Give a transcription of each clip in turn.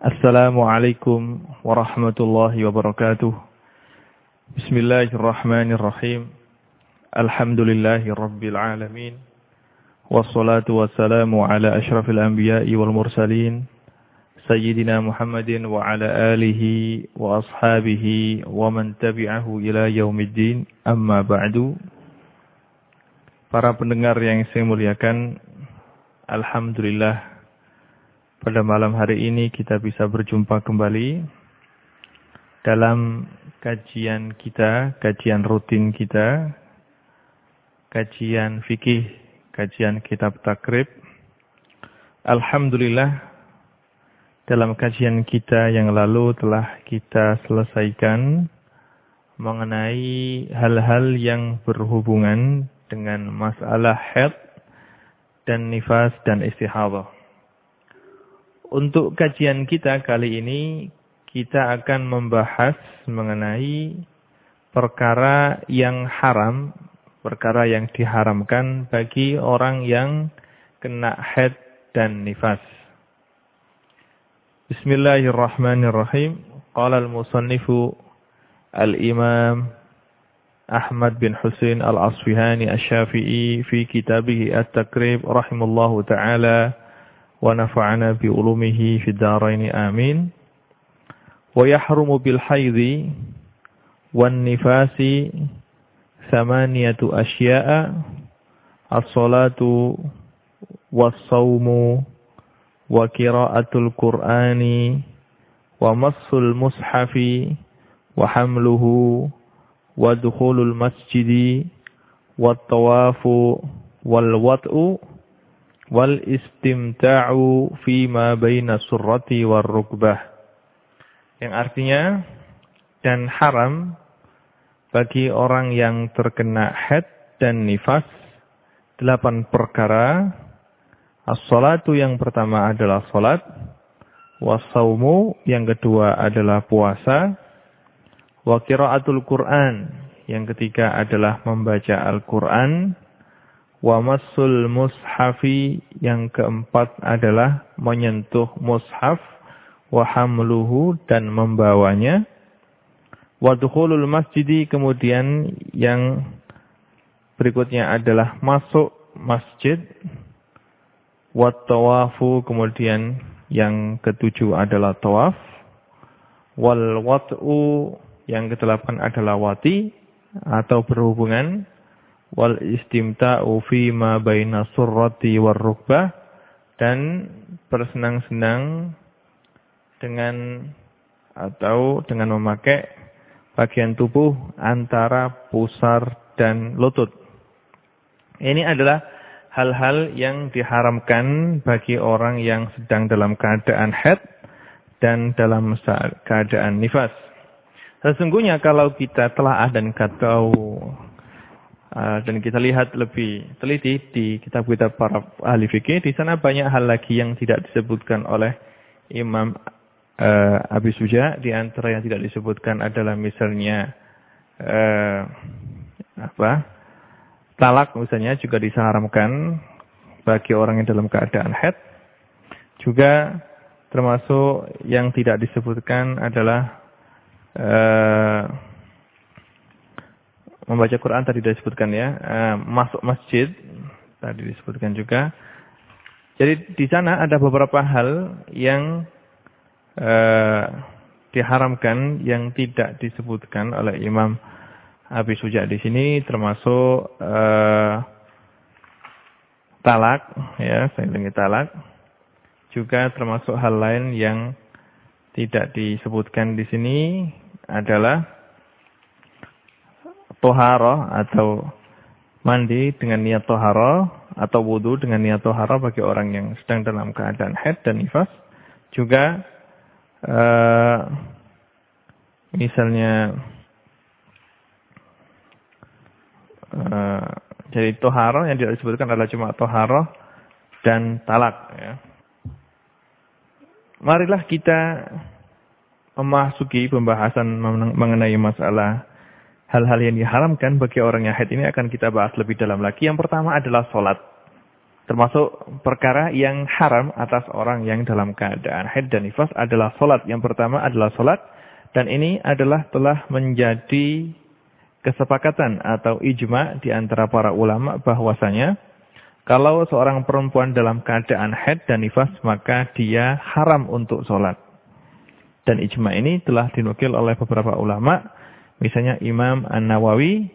Assalamualaikum warahmatullahi wabarakatuh. Bismillahirrahmanirrahim. Alhamdulillahi rabbil alamin. Wassalatu wassalamu ala ashrafil anbiya'i wal mursalin. Sayyidina Muhammadin wa ala alihi wa ashabihi wa man tabi'ahu ila yaumiddin. Amma ba'du. Para pendengar yang saya muliakan, Alhamdulillah pada malam hari ini kita bisa berjumpa kembali dalam kajian kita, kajian rutin kita, kajian fikih, kajian kitab takrib. Alhamdulillah dalam kajian kita yang lalu telah kita selesaikan mengenai hal-hal yang berhubungan dengan masalah head dan nifas dan istihadah. Untuk kajian kita kali ini, kita akan membahas mengenai perkara yang haram, perkara yang diharamkan bagi orang yang kena haid dan nifas. Bismillahirrahmanirrahim. Qala al-musannifu al-imam Ahmad bin Husain al-Asfihani al-Syafi'i fi kitabih at-Takrib rahimallahu ta'ala ونفعنا بعلومه في الدارين آمين. ويحرم بالحيض والنفاس ثمانية أشياء الصلاة والصوم وقراءة القرآن ومص المصحف وحمله ودخول المسجد والطواف والوطء. Wal istimta'u fi ma baina surrati war rukbah. Yang artinya dan haram bagi orang yang terkena haid dan nifas delapan perkara. As-salatu yang pertama adalah salat, wasaumu yang kedua adalah puasa, wa qiraatul Qur'an yang ketiga adalah membaca Al-Qur'an, Wa masul mushafi yang keempat adalah menyentuh mushaf wa hamluhu dan membawanya. Wa dukhulul masjidi kemudian yang berikutnya adalah masuk masjid. Wa tawafu kemudian yang ketujuh adalah tawaf. Wal wat'u yang kedelapan adalah wati atau berhubungan wal istimta'u fi ma baina surrati war rukbah dan bersenang-senang dengan atau dengan memakai bagian tubuh antara pusar dan lutut. Ini adalah hal-hal yang diharamkan bagi orang yang sedang dalam keadaan head dan dalam keadaan nifas. Sesungguhnya kalau kita telah dan kata Ah, dan kita lihat lebih teliti di kitab-kitab para ahli fikih, di sana banyak hal lagi yang tidak disebutkan oleh Imam uh, Abi Suja. Di antara yang tidak disebutkan adalah misalnya uh, apa talak misalnya juga disarankan bagi orang yang dalam keadaan head. Juga termasuk yang tidak disebutkan adalah uh, membaca Quran tadi disebutkan ya, uh, masuk masjid tadi disebutkan juga. Jadi di sana ada beberapa hal yang uh, diharamkan yang tidak disebutkan oleh Imam Abi Suja di sini termasuk uh, talak ya, saya ulangi talak. Juga termasuk hal lain yang tidak disebutkan di sini adalah toharo atau mandi dengan niat toharo atau wudhu dengan niat toharo bagi orang yang sedang dalam keadaan head dan nifas. Juga uh, misalnya uh, jadi toharo yang tidak disebutkan adalah cuma toharo dan talak. Ya. Marilah kita memasuki pembahasan mengenai masalah hal-hal yang diharamkan bagi orang yang haid ini akan kita bahas lebih dalam lagi. Yang pertama adalah sholat. Termasuk perkara yang haram atas orang yang dalam keadaan haid dan nifas adalah solat. Yang pertama adalah solat. Dan ini adalah telah menjadi kesepakatan atau ijma di antara para ulama bahwasanya kalau seorang perempuan dalam keadaan haid dan nifas maka dia haram untuk solat. Dan ijma ini telah dinukil oleh beberapa ulama. Misalnya Imam An-Nawawi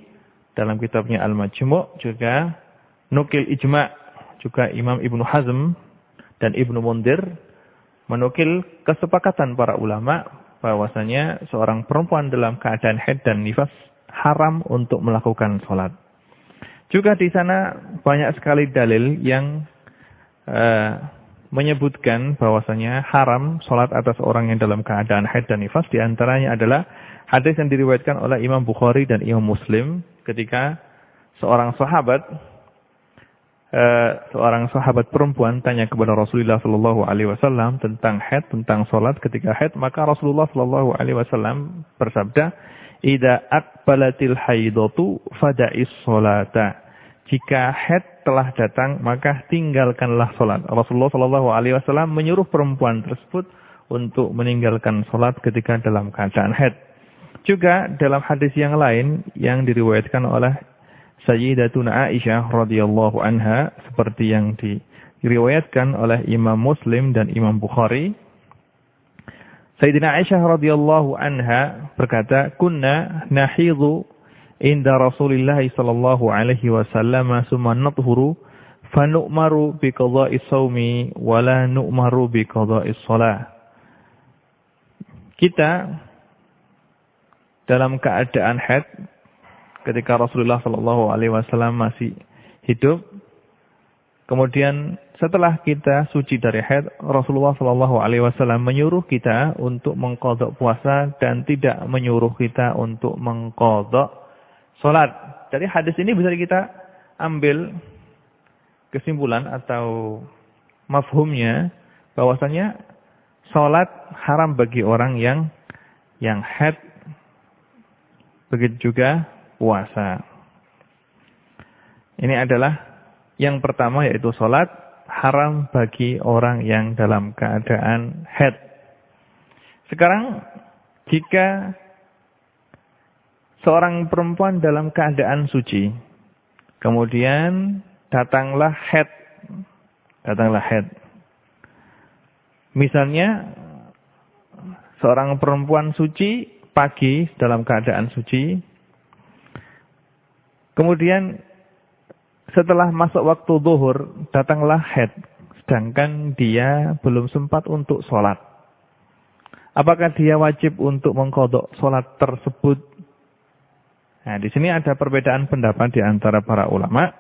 dalam kitabnya Al-Majmu' juga nukil ijma' juga Imam Ibnu Hazm dan Ibnu Mundir menukil kesepakatan para ulama bahwasanya seorang perempuan dalam keadaan haid dan nifas haram untuk melakukan sholat. Juga di sana banyak sekali dalil yang uh, menyebutkan bahwasanya haram sholat atas orang yang dalam keadaan haid dan nifas. Di antaranya adalah hadis yang diriwayatkan oleh Imam Bukhari dan Imam Muslim ketika seorang sahabat Eh, seorang sahabat perempuan tanya kepada Rasulullah Shallallahu Alaihi Wasallam tentang haid, tentang sholat ketika haid, maka Rasulullah Shallallahu Alaihi Wasallam bersabda, "Ida akbalatil haidatu fada'is sholata." Jika haid telah datang, maka tinggalkanlah sholat. Rasulullah Shallallahu Alaihi Wasallam menyuruh perempuan tersebut untuk meninggalkan sholat ketika dalam keadaan haid. Juga dalam hadis yang lain yang diriwayatkan oleh Sayyidatuna Aisyah radhiyallahu anha seperti yang diriwayatkan oleh Imam Muslim dan Imam Bukhari. Sayyidina Aisyah radhiyallahu anha berkata, "Kunna nahidhu inda Rasulillah sallallahu alaihi wasallam summa nadhuru fanu'maru bi qada'i shaumi wa la nu'maru bi qada'i shalah." Kita dalam keadaan haid ketika Rasulullah Shallallahu Alaihi Wasallam masih hidup. Kemudian setelah kita suci dari haid, Rasulullah Shallallahu Alaihi Wasallam menyuruh kita untuk mengkodok puasa dan tidak menyuruh kita untuk mengkodok sholat. Jadi hadis ini bisa kita ambil kesimpulan atau mafhumnya bahwasanya sholat haram bagi orang yang yang haid. Begitu juga puasa. Ini adalah yang pertama yaitu sholat haram bagi orang yang dalam keadaan head. Sekarang jika seorang perempuan dalam keadaan suci, kemudian datanglah head, datanglah head. Misalnya seorang perempuan suci pagi dalam keadaan suci, Kemudian setelah masuk waktu zuhur, datanglah head. Sedangkan dia belum sempat untuk sholat. Apakah dia wajib untuk mengkodok sholat tersebut? Nah, di sini ada perbedaan pendapat di antara para ulama.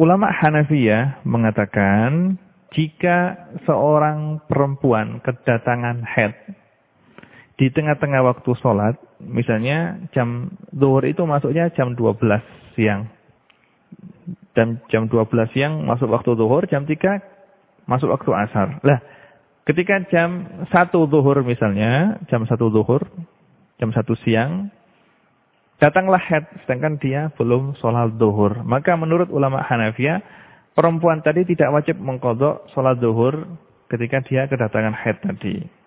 Ulama Hanafiyah mengatakan, jika seorang perempuan kedatangan head di tengah-tengah waktu sholat, misalnya jam zuhur itu masuknya jam 12 siang. Dan jam 12 siang masuk waktu zuhur, jam 3 masuk waktu asar. Lah, ketika jam 1 zuhur misalnya, jam 1 zuhur, jam 1 siang, datanglah head, sedangkan dia belum sholat zuhur. Maka menurut ulama Hanafiyah, perempuan tadi tidak wajib mengkodok sholat zuhur ketika dia kedatangan head tadi.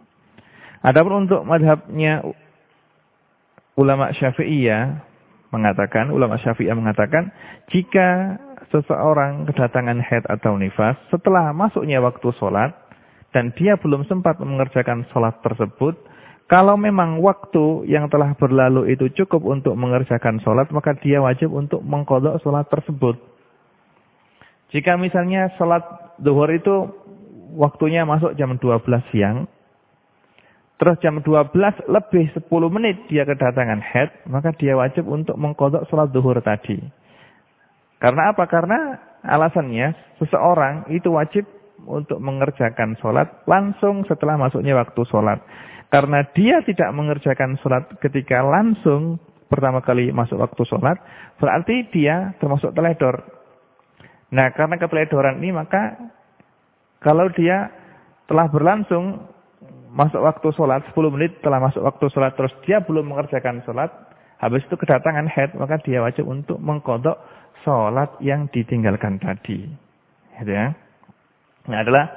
Adapun untuk madhabnya ulama syafi'iyah mengatakan, ulama syafi'iyah mengatakan, jika seseorang kedatangan haid atau nifas, setelah masuknya waktu sholat, dan dia belum sempat mengerjakan sholat tersebut, kalau memang waktu yang telah berlalu itu cukup untuk mengerjakan sholat, maka dia wajib untuk mengkodok sholat tersebut. Jika misalnya sholat duhur itu waktunya masuk jam 12 siang, Terus jam 12 lebih 10 menit dia kedatangan head, maka dia wajib untuk mengkodok sholat duhur tadi. Karena apa? Karena alasannya seseorang itu wajib untuk mengerjakan sholat langsung setelah masuknya waktu sholat. Karena dia tidak mengerjakan sholat ketika langsung pertama kali masuk waktu sholat, berarti dia termasuk teledor. Nah, karena keteledoran ini maka kalau dia telah berlangsung masuk waktu sholat, 10 menit telah masuk waktu sholat, terus dia belum mengerjakan sholat, habis itu kedatangan head, maka dia wajib untuk mengkodok sholat yang ditinggalkan tadi. Gitu ya. Ini adalah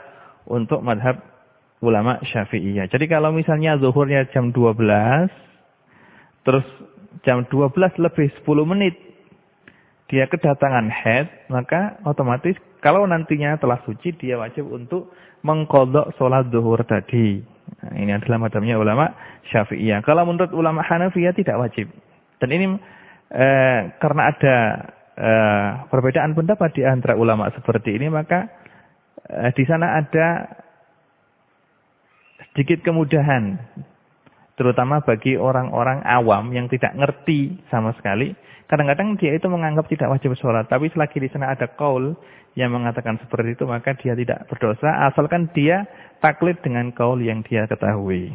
untuk madhab ulama syafi'iyah. Jadi kalau misalnya zuhurnya jam 12, terus jam 12 lebih 10 menit, dia kedatangan head, maka otomatis kalau nantinya telah suci, dia wajib untuk mengkodok sholat zuhur tadi. Nah, ini adalah madhabnya ulama syafi'iyah. Kalau menurut ulama Hanafiyah tidak wajib. Dan ini eh, karena ada eh, perbedaan pendapat di antara ulama seperti ini, maka eh, di sana ada sedikit kemudahan. Terutama bagi orang-orang awam yang tidak ngerti sama sekali. Kadang-kadang dia itu menganggap tidak wajib sholat. Tapi selagi di sana ada kaul yang mengatakan seperti itu, maka dia tidak berdosa. Asalkan dia taklid dengan kaul yang dia ketahui.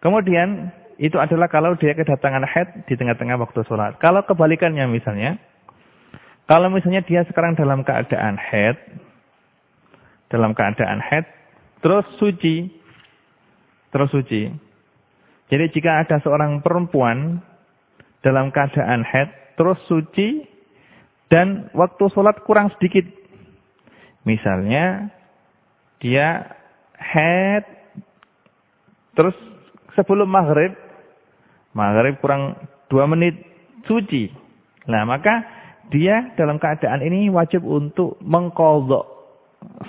Kemudian itu adalah kalau dia kedatangan head di tengah-tengah waktu sholat. Kalau kebalikannya misalnya, kalau misalnya dia sekarang dalam keadaan head, dalam keadaan head, terus suci, terus suci. Jadi jika ada seorang perempuan dalam keadaan head, terus suci, dan waktu sholat kurang sedikit. Misalnya, dia head, terus sebelum maghrib, Maghrib kurang dua menit suci. Nah, maka dia dalam keadaan ini wajib untuk mengkodok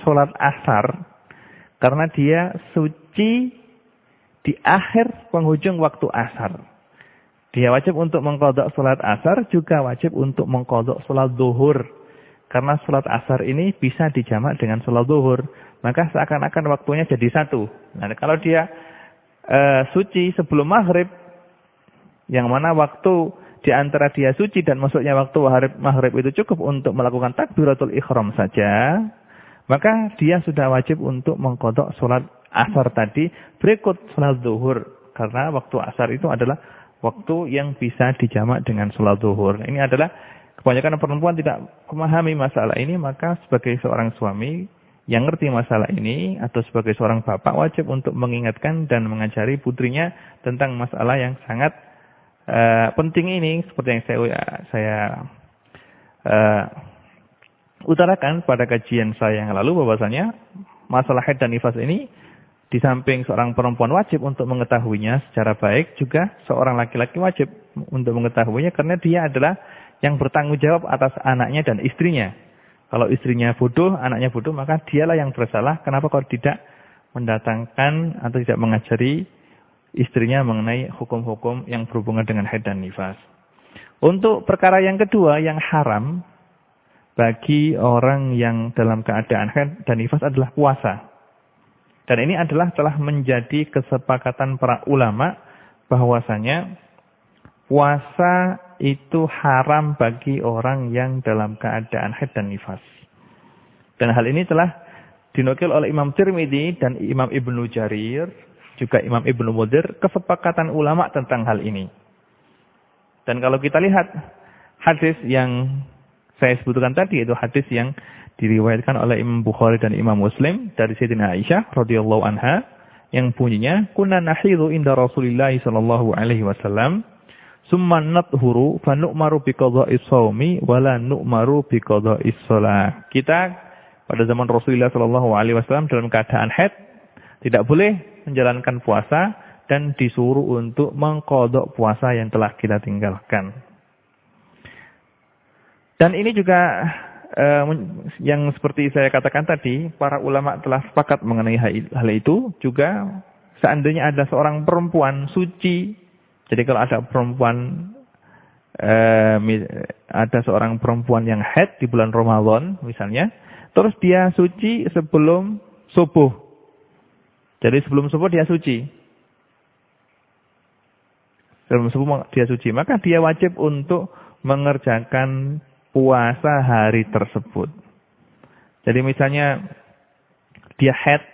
sholat asar. Karena dia suci di akhir penghujung waktu asar. Dia wajib untuk mengkodok sholat asar, juga wajib untuk mengkodok sholat duhur. Karena sholat asar ini bisa dijamak dengan sholat duhur. Maka seakan-akan waktunya jadi satu. Nah, kalau dia uh, suci sebelum maghrib, yang mana waktu di antara dia suci dan masuknya waktu maghrib itu cukup untuk melakukan takbiratul ikhram saja, maka dia sudah wajib untuk mengkodok sholat asar tadi berikut sholat zuhur. Karena waktu asar itu adalah waktu yang bisa dijamak dengan sholat zuhur. Ini adalah kebanyakan perempuan tidak memahami masalah ini, maka sebagai seorang suami yang ngerti masalah ini atau sebagai seorang bapak wajib untuk mengingatkan dan mengajari putrinya tentang masalah yang sangat uh, penting ini seperti yang saya saya uh, utarakan pada kajian saya yang lalu bahwasanya masalah haid dan nifas ini di samping seorang perempuan wajib untuk mengetahuinya secara baik juga seorang laki-laki wajib untuk mengetahuinya karena dia adalah yang bertanggung jawab atas anaknya dan istrinya. Kalau istrinya bodoh, anaknya bodoh, maka dialah yang bersalah. Kenapa kau tidak mendatangkan atau tidak mengajari istrinya mengenai hukum-hukum yang berhubungan dengan haid dan nifas. Untuk perkara yang kedua yang haram bagi orang yang dalam keadaan haid dan nifas adalah puasa. Dan ini adalah telah menjadi kesepakatan para ulama bahwasanya puasa itu haram bagi orang yang dalam keadaan haid dan nifas. Dan hal ini telah dinukil oleh Imam Tirmidzi dan Imam Ibnu Jarir juga Imam Ibnu Mudir kesepakatan ulama tentang hal ini. Dan kalau kita lihat hadis yang saya sebutkan tadi itu hadis yang diriwayatkan oleh Imam Bukhari dan Imam Muslim dari Sayyidina Aisyah radhiyallahu anha yang bunyinya kunna nahidu inda Rasulillah sallallahu alaihi wasallam summa nathuru fa nu'maru bi qada'is shaumi wa la nu'maru bi qada'is shalah. Kita pada zaman Rasulullah sallallahu alaihi wasallam dalam keadaan haid tidak boleh menjalankan puasa dan disuruh untuk mengkodok puasa yang telah kita tinggalkan. Dan ini juga eh, yang seperti saya katakan tadi, para ulama telah sepakat mengenai hal itu. Juga seandainya ada seorang perempuan suci, jadi kalau ada perempuan eh, ada seorang perempuan yang head di bulan Ramadan misalnya, terus dia suci sebelum subuh. Jadi sebelum subuh dia suci. Sebelum subuh dia suci. Maka dia wajib untuk mengerjakan puasa hari tersebut. Jadi misalnya dia head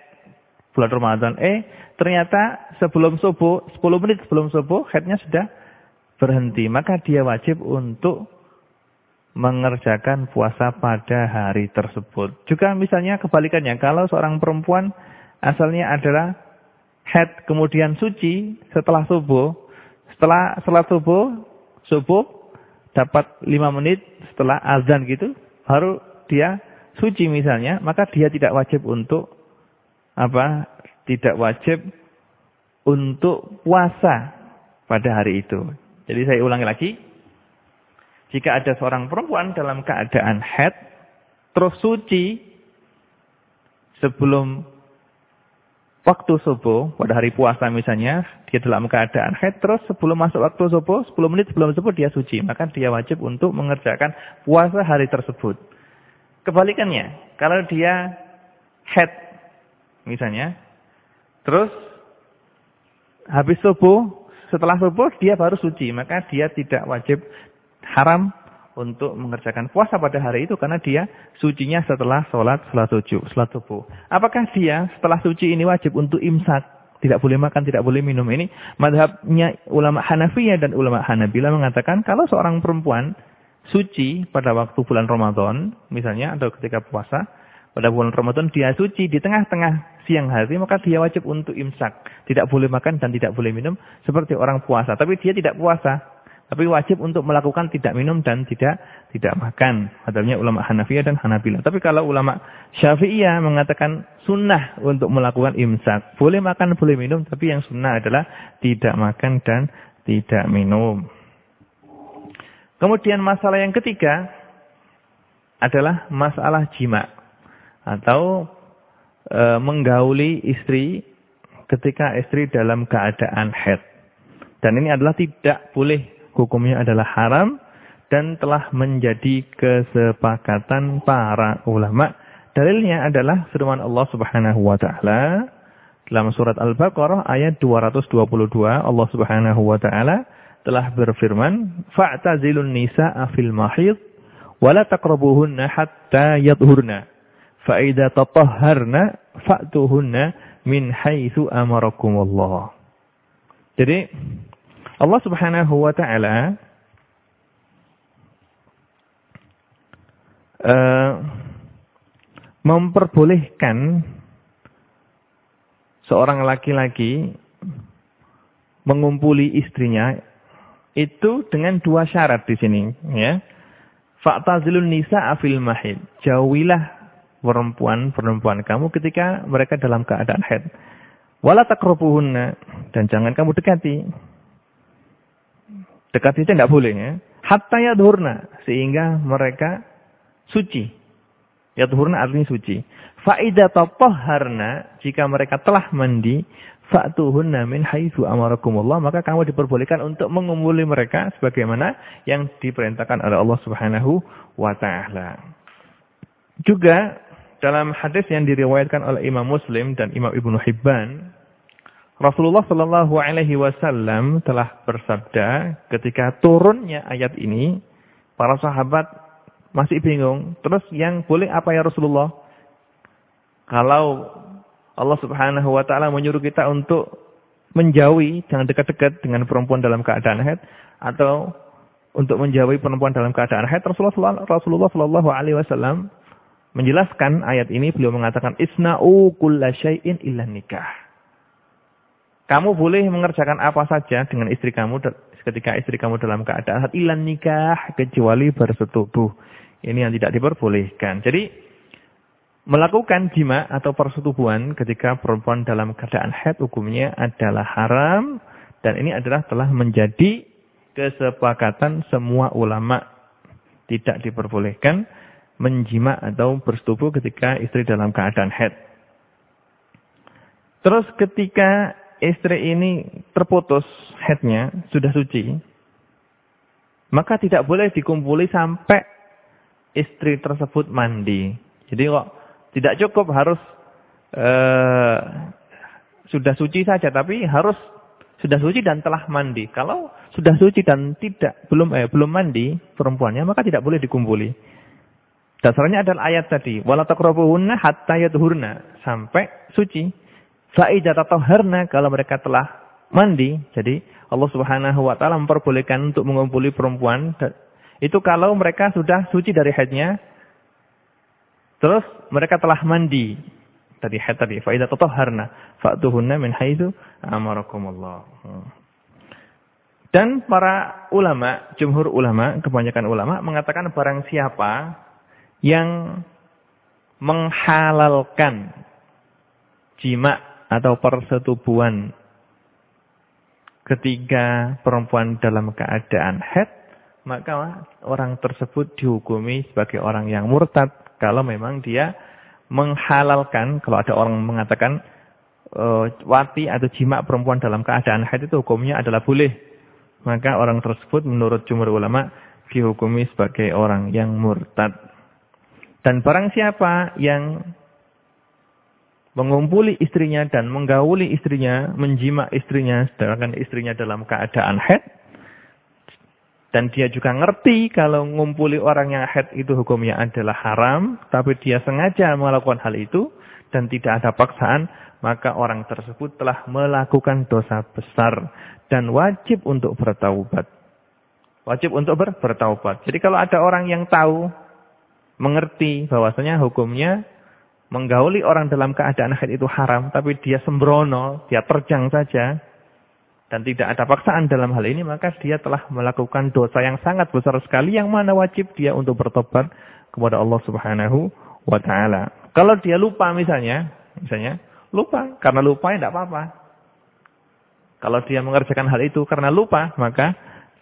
bulan Ramadan. Eh ternyata sebelum subuh, 10 menit sebelum subuh headnya sudah berhenti. Maka dia wajib untuk mengerjakan puasa pada hari tersebut. Juga misalnya kebalikannya. Kalau seorang perempuan asalnya adalah head kemudian suci setelah subuh, Setelah salat subuh, subuh dapat lima menit setelah azan gitu, baru dia suci misalnya, maka dia tidak wajib untuk apa? Tidak wajib untuk puasa pada hari itu. Jadi saya ulangi lagi. Jika ada seorang perempuan dalam keadaan head, terus suci sebelum waktu subuh, pada hari puasa misalnya, dia dalam keadaan head, terus sebelum masuk waktu subuh, 10 menit sebelum subuh dia suci. Maka dia wajib untuk mengerjakan puasa hari tersebut. Kebalikannya, kalau dia head misalnya, terus habis subuh, setelah subuh dia baru suci, maka dia tidak wajib haram untuk mengerjakan puasa pada hari itu karena dia sucinya setelah sholat sholat subuh. Sholat subuh. Apakah dia setelah suci ini wajib untuk imsak? Tidak boleh makan, tidak boleh minum. Ini madhabnya ulama Hanafiyah dan ulama Hanabila mengatakan kalau seorang perempuan suci pada waktu bulan Ramadan, misalnya atau ketika puasa, pada bulan Ramadan dia suci di tengah-tengah siang hari, maka dia wajib untuk imsak. Tidak boleh makan dan tidak boleh minum seperti orang puasa. Tapi dia tidak puasa. Tapi wajib untuk melakukan tidak minum dan tidak tidak makan. Adanya ulama Hanafiyah dan Hanabila. Tapi kalau ulama Syafi'iyah mengatakan sunnah untuk melakukan imsak. Boleh makan, boleh minum. Tapi yang sunnah adalah tidak makan dan tidak minum. Kemudian masalah yang ketiga adalah masalah jima' atau e, menggauli istri ketika istri dalam keadaan head. Dan ini adalah tidak boleh, hukumnya adalah haram dan telah menjadi kesepakatan para ulama. Dalilnya adalah firman Allah Subhanahu wa taala dalam surat Al-Baqarah ayat 222 Allah Subhanahu wa taala telah berfirman, "Fa'tazilun nisaa fil mahid wa la taqrabuhunna hatta yadhurna." Fa'idha tatahharna fa'tuhunna min haitsu amarakumullah. Jadi Allah Subhanahu wa taala uh, memperbolehkan seorang laki-laki mengumpuli istrinya itu dengan dua syarat di sini ya. Fa'tazilun nisa afil mahid. Jauhilah perempuan-perempuan kamu ketika mereka dalam keadaan haid. Wala dan jangan kamu dekati. Dekati itu tidak boleh ya. Hatta yadhurna sehingga mereka suci. Yadhurna artinya suci. Faida tatahharna jika mereka telah mandi fa'tuhunna min haitsu amarakumullah maka kamu diperbolehkan untuk mengumpuli mereka sebagaimana yang diperintahkan oleh Allah Subhanahu wa taala. Juga dalam hadis yang diriwayatkan oleh Imam Muslim dan Imam Ibnu Hibban, Rasulullah Shallallahu Alaihi Wasallam telah bersabda ketika turunnya ayat ini, para sahabat masih bingung. Terus yang boleh apa ya Rasulullah? Kalau Allah Subhanahu Wa Taala menyuruh kita untuk menjauhi, jangan dekat-dekat dengan perempuan dalam keadaan haid, atau untuk menjauhi perempuan dalam keadaan haid, Rasulullah Rasulullah Shallallahu Alaihi Wasallam menjelaskan ayat ini beliau mengatakan isna'u kulla syai'in illa nikah. Kamu boleh mengerjakan apa saja dengan istri kamu ketika istri kamu dalam keadaan ilan nikah kecuali bersetubuh. Ini yang tidak diperbolehkan. Jadi melakukan jima atau persetubuhan ketika perempuan dalam keadaan haid hukumnya adalah haram dan ini adalah telah menjadi kesepakatan semua ulama tidak diperbolehkan menjima atau bersetubuh ketika istri dalam keadaan head. Terus ketika istri ini terputus headnya, sudah suci, maka tidak boleh dikumpuli sampai istri tersebut mandi. Jadi kok tidak cukup harus uh, sudah suci saja, tapi harus sudah suci dan telah mandi. Kalau sudah suci dan tidak belum eh, belum mandi perempuannya, maka tidak boleh dikumpuli. Dasarnya adalah ayat tadi, wala taqrabuhunna hatta sampai suci. Fa idza tatahharna kalau mereka telah mandi, jadi Allah Subhanahu wa taala memperbolehkan untuk mengumpuli perempuan. Itu kalau mereka sudah suci dari haidnya terus mereka telah mandi. Tadi haid tadi fa idza tatahharna fa'tuhunna min haitsu amarakumullah. Dan para ulama, jumhur ulama, kebanyakan ulama mengatakan barang siapa yang menghalalkan jima atau persetubuhan ketika perempuan dalam keadaan head, maka orang tersebut dihukumi sebagai orang yang murtad kalau memang dia menghalalkan, kalau ada orang mengatakan uh, wati atau jima perempuan dalam keadaan haid itu hukumnya adalah boleh maka orang tersebut menurut jumhur ulama dihukumi sebagai orang yang murtad. Dan barang siapa yang mengumpuli istrinya dan menggauli istrinya, menjima istrinya, sedangkan istrinya dalam keadaan head, dan dia juga ngerti kalau mengumpuli orang yang head itu hukumnya adalah haram, tapi dia sengaja melakukan hal itu, dan tidak ada paksaan, maka orang tersebut telah melakukan dosa besar dan wajib untuk bertaubat. Wajib untuk ber bertaubat. Jadi kalau ada orang yang tahu, mengerti bahwasanya hukumnya menggauli orang dalam keadaan haid itu haram, tapi dia sembrono, dia terjang saja, dan tidak ada paksaan dalam hal ini, maka dia telah melakukan dosa yang sangat besar sekali, yang mana wajib dia untuk bertobat kepada Allah Subhanahu wa Ta'ala. Kalau dia lupa misalnya, misalnya lupa, karena lupa ya tidak apa-apa. Kalau dia mengerjakan hal itu karena lupa, maka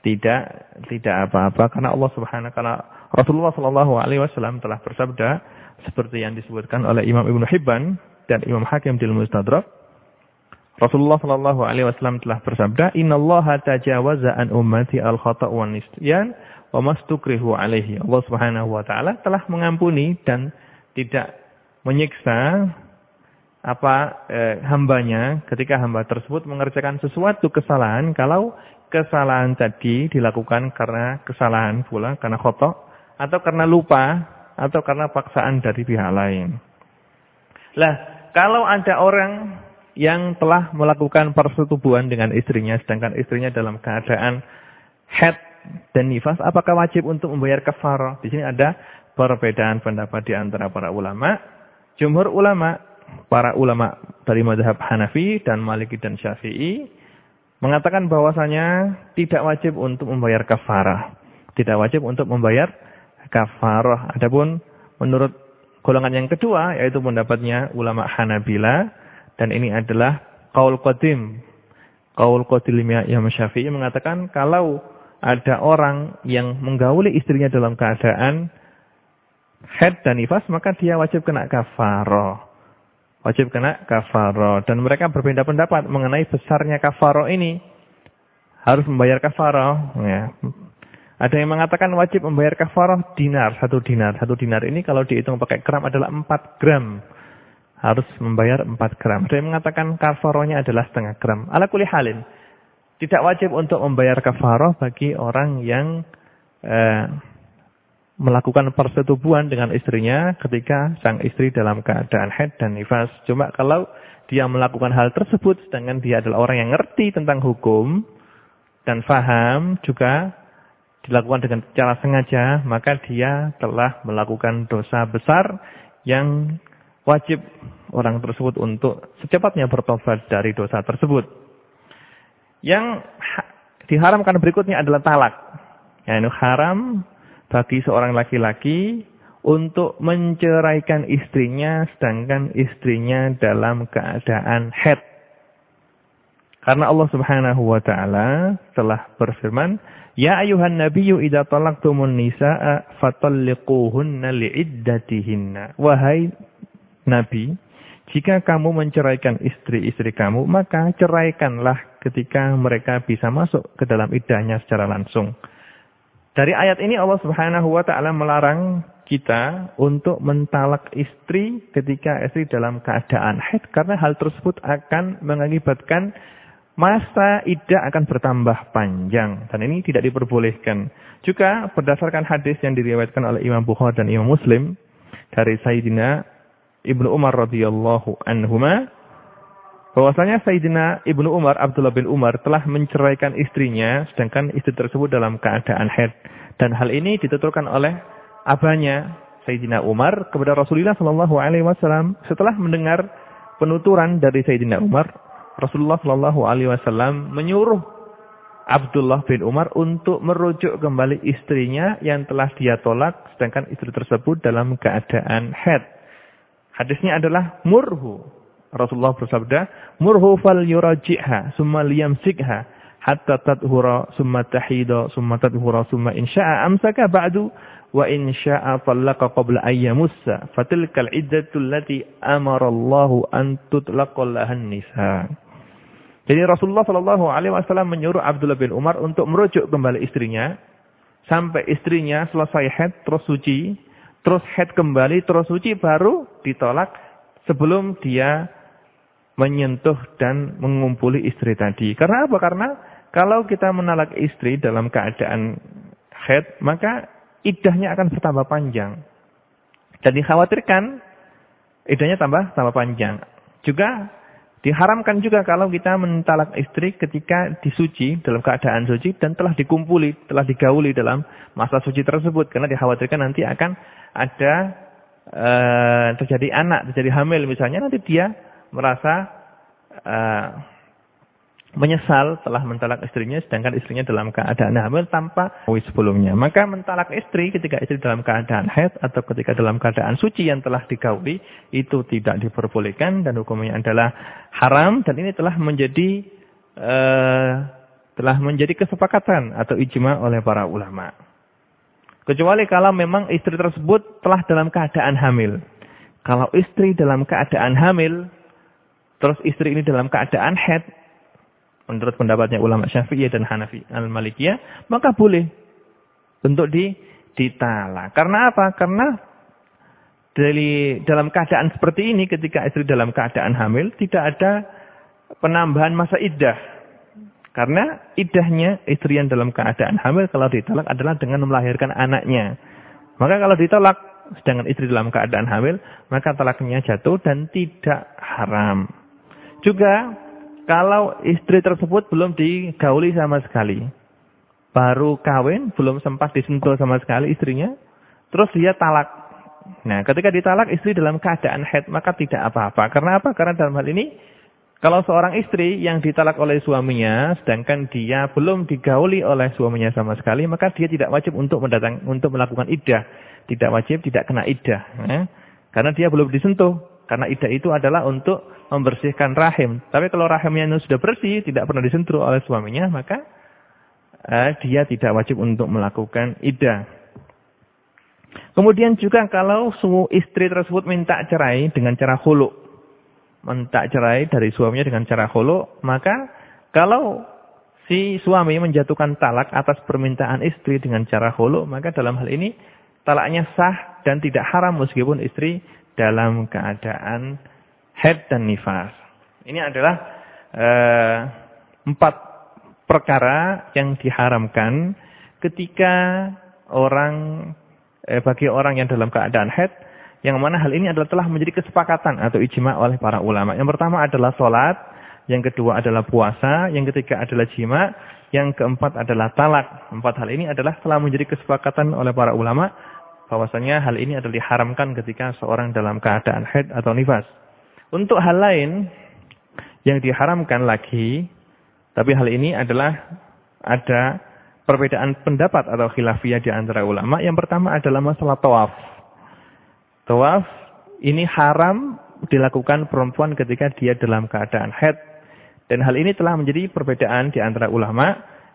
tidak tidak apa-apa karena Allah Subhanahu karena Rasulullah Shallallahu alaihi wasallam telah bersabda seperti yang disebutkan oleh Imam Ibnu Hibban dan Imam Hakim di Mustadrak. Rasulullah Shallallahu alaihi wasallam telah bersabda, "Innallaha tajawaza an ummati al-khata' wan nisyan wa mastukrihu alaihi." Allah Subhanahu wa taala telah mengampuni dan tidak menyiksa apa eh, hambanya ketika hamba tersebut mengerjakan sesuatu kesalahan kalau kesalahan tadi dilakukan karena kesalahan pula karena khotok atau karena lupa atau karena paksaan dari pihak lain. Lah, kalau ada orang yang telah melakukan persetubuhan dengan istrinya sedangkan istrinya dalam keadaan head dan nifas apakah wajib untuk membayar kafarah? Di sini ada perbedaan pendapat di antara para ulama. Jumhur ulama para ulama dari madhab Hanafi dan Maliki dan Syafi'i mengatakan bahwasanya tidak wajib untuk membayar kafarah. Tidak wajib untuk membayar kafarah. Adapun menurut golongan yang kedua yaitu pendapatnya ulama Hanabila dan ini adalah kaul qadim. Kaul qadim yang Syafi'i mengatakan kalau ada orang yang menggauli istrinya dalam keadaan head dan nifas maka dia wajib kena kafarah wajib kena kafaro. Dan mereka berbeda pendapat mengenai besarnya kafaro ini. Harus membayar kafaro. Ya. Ada yang mengatakan wajib membayar kafaro dinar, satu dinar. Satu dinar ini kalau dihitung pakai gram adalah 4 gram. Harus membayar 4 gram. Ada yang mengatakan kafaronya adalah setengah gram. Ala kuli halin. Tidak wajib untuk membayar kafaro bagi orang yang eh, melakukan persetubuhan dengan istrinya ketika sang istri dalam keadaan haid dan nifas. Cuma kalau dia melakukan hal tersebut sedangkan dia adalah orang yang ngerti tentang hukum dan faham juga dilakukan dengan cara sengaja, maka dia telah melakukan dosa besar yang wajib orang tersebut untuk secepatnya bertobat dari dosa tersebut. Yang diharamkan berikutnya adalah talak. Yaitu haram bagi seorang laki-laki untuk menceraikan istrinya sedangkan istrinya dalam keadaan head. Karena Allah Subhanahu wa taala telah berfirman, "Ya ayuhan nabiyyu idza talaqtumun nisaa fatalliquhunna li'iddatihinna." Wahai nabi, jika kamu menceraikan istri-istri kamu, maka ceraikanlah ketika mereka bisa masuk ke dalam iddahnya secara langsung. Dari ayat ini Allah Subhanahu wa taala melarang kita untuk mentalak istri ketika istri dalam keadaan haid karena hal tersebut akan mengakibatkan masa iddah akan bertambah panjang dan ini tidak diperbolehkan. Juga berdasarkan hadis yang diriwayatkan oleh Imam Bukhari dan Imam Muslim dari Sayyidina Ibnu Umar radhiyallahu anhuma bahwasanya Sayyidina Ibnu Umar, Abdullah bin Umar telah menceraikan istrinya sedangkan istri tersebut dalam keadaan haid. Dan hal ini dituturkan oleh abahnya Sayyidina Umar kepada Rasulullah Shallallahu alaihi wasallam setelah mendengar penuturan dari Sayyidina Umar, Rasulullah Shallallahu alaihi wasallam menyuruh Abdullah bin Umar untuk merujuk kembali istrinya yang telah dia tolak sedangkan istri tersebut dalam keadaan head. Hadisnya adalah murhu. Rasulullah bersabda, "Murhu fal yuraji'ha summa liyamsikha hatta tadhura summa tahida summa tadhura summa insya'a amsaka ba'du wa insya'a talaqa qabla ayyamussa fatilkal iddatu allati amara Allah an lahan nisa." Jadi Rasulullah Shallallahu alaihi wasallam menyuruh Abdullah bin Umar untuk merujuk kembali istrinya sampai istrinya selesai head terus suci, terus head kembali terus suci baru ditolak sebelum dia menyentuh dan mengumpuli istri tadi. Karena apa? Karena kalau kita menalak istri dalam keadaan head, maka idahnya akan bertambah panjang. Dan dikhawatirkan idahnya tambah tambah panjang. Juga Diharamkan juga kalau kita mentalak istri ketika disuci, dalam keadaan suci, dan telah dikumpuli, telah digauli dalam masa suci tersebut. Karena dikhawatirkan nanti akan ada e, terjadi anak, terjadi hamil misalnya, nanti dia merasa e, menyesal telah mentalak istrinya sedangkan istrinya dalam keadaan hamil tanpa wis sebelumnya. Maka mentalak istri ketika istri dalam keadaan haid atau ketika dalam keadaan suci yang telah digauli itu tidak diperbolehkan dan hukumnya adalah haram dan ini telah menjadi uh, telah menjadi kesepakatan atau ijma oleh para ulama. Kecuali kalau memang istri tersebut telah dalam keadaan hamil. Kalau istri dalam keadaan hamil, terus istri ini dalam keadaan haid, menurut pendapatnya ulama Syafi'iyah dan Hanafi al-Malikiyah, maka boleh untuk di ditalak. Karena apa? Karena dari dalam keadaan seperti ini ketika istri dalam keadaan hamil tidak ada penambahan masa iddah. Karena iddahnya istri yang dalam keadaan hamil kalau ditolak adalah dengan melahirkan anaknya. Maka kalau ditolak sedangkan istri dalam keadaan hamil, maka talaknya jatuh dan tidak haram. Juga kalau istri tersebut belum digauli sama sekali. Baru kawin, belum sempat disentuh sama sekali istrinya. Terus dia talak. Nah, ketika ditalak istri dalam keadaan head, maka tidak apa-apa. Karena apa? Karena dalam hal ini, kalau seorang istri yang ditalak oleh suaminya, sedangkan dia belum digauli oleh suaminya sama sekali, maka dia tidak wajib untuk mendatang, untuk melakukan idah. Tidak wajib, tidak kena idah. Ya. Karena dia belum disentuh. Karena idah itu adalah untuk membersihkan rahim. Tapi kalau rahimnya sudah bersih, tidak pernah disentuh oleh suaminya, maka uh, dia tidak wajib untuk melakukan idah. Kemudian juga kalau istri tersebut minta cerai dengan cara hulu. Minta cerai dari suaminya dengan cara hulu, maka kalau si suami menjatuhkan talak atas permintaan istri dengan cara hulu, maka dalam hal ini talaknya sah dan tidak haram meskipun istri dalam keadaan head dan nifas. Ini adalah uh, empat perkara yang diharamkan ketika orang eh, bagi orang yang dalam keadaan head yang mana hal ini adalah telah menjadi kesepakatan atau ijma oleh para ulama. Yang pertama adalah sholat, yang kedua adalah puasa, yang ketiga adalah jima, yang keempat adalah talak. Empat hal ini adalah telah menjadi kesepakatan oleh para ulama bahwasanya hal ini adalah diharamkan ketika seorang dalam keadaan head atau nifas. Untuk hal lain yang diharamkan lagi, tapi hal ini adalah ada perbedaan pendapat atau khilafiyah di antara ulama. Yang pertama adalah masalah tawaf. Tawaf ini haram dilakukan perempuan ketika dia dalam keadaan head. Dan hal ini telah menjadi perbedaan di antara ulama.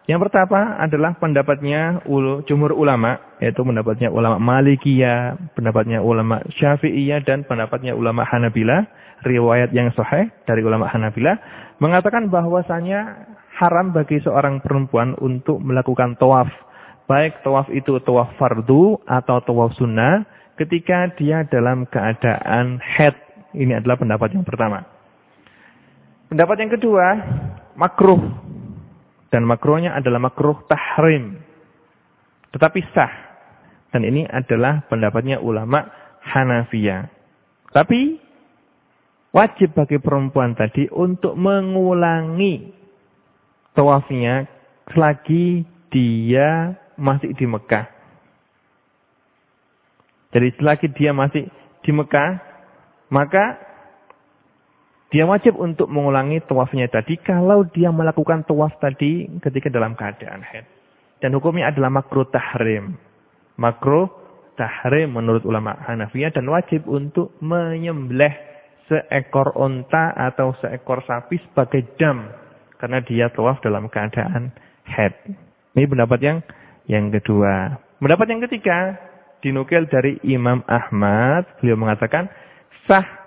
Yang pertama adalah pendapatnya jumhur ulama, yaitu pendapatnya ulama Malikiyah, pendapatnya ulama Syafi'iyah, dan pendapatnya ulama Hanabilah riwayat yang sahih dari ulama Hanabilah mengatakan bahwasanya haram bagi seorang perempuan untuk melakukan tawaf. Baik tawaf itu tawaf fardu atau tawaf sunnah ketika dia dalam keadaan head. Ini adalah pendapat yang pertama. Pendapat yang kedua, makruh. Dan makruhnya adalah makruh tahrim. Tetapi sah. Dan ini adalah pendapatnya ulama Hanafiyah. Tapi Wajib bagi perempuan tadi untuk mengulangi tawafnya selagi dia masih di Mekah. Jadi selagi dia masih di Mekah, maka Dia wajib untuk mengulangi tawafnya tadi kalau dia melakukan tawaf tadi ketika dalam keadaan haid. Dan hukumnya adalah makruh tahrim. Makruh tahrim menurut ulama Hanafiyah dan wajib untuk menyembelih seekor onta atau seekor sapi sebagai dam. Karena dia tawaf dalam keadaan haid. Ini pendapat yang yang kedua. Pendapat yang ketiga dinukil dari Imam Ahmad. Beliau mengatakan sah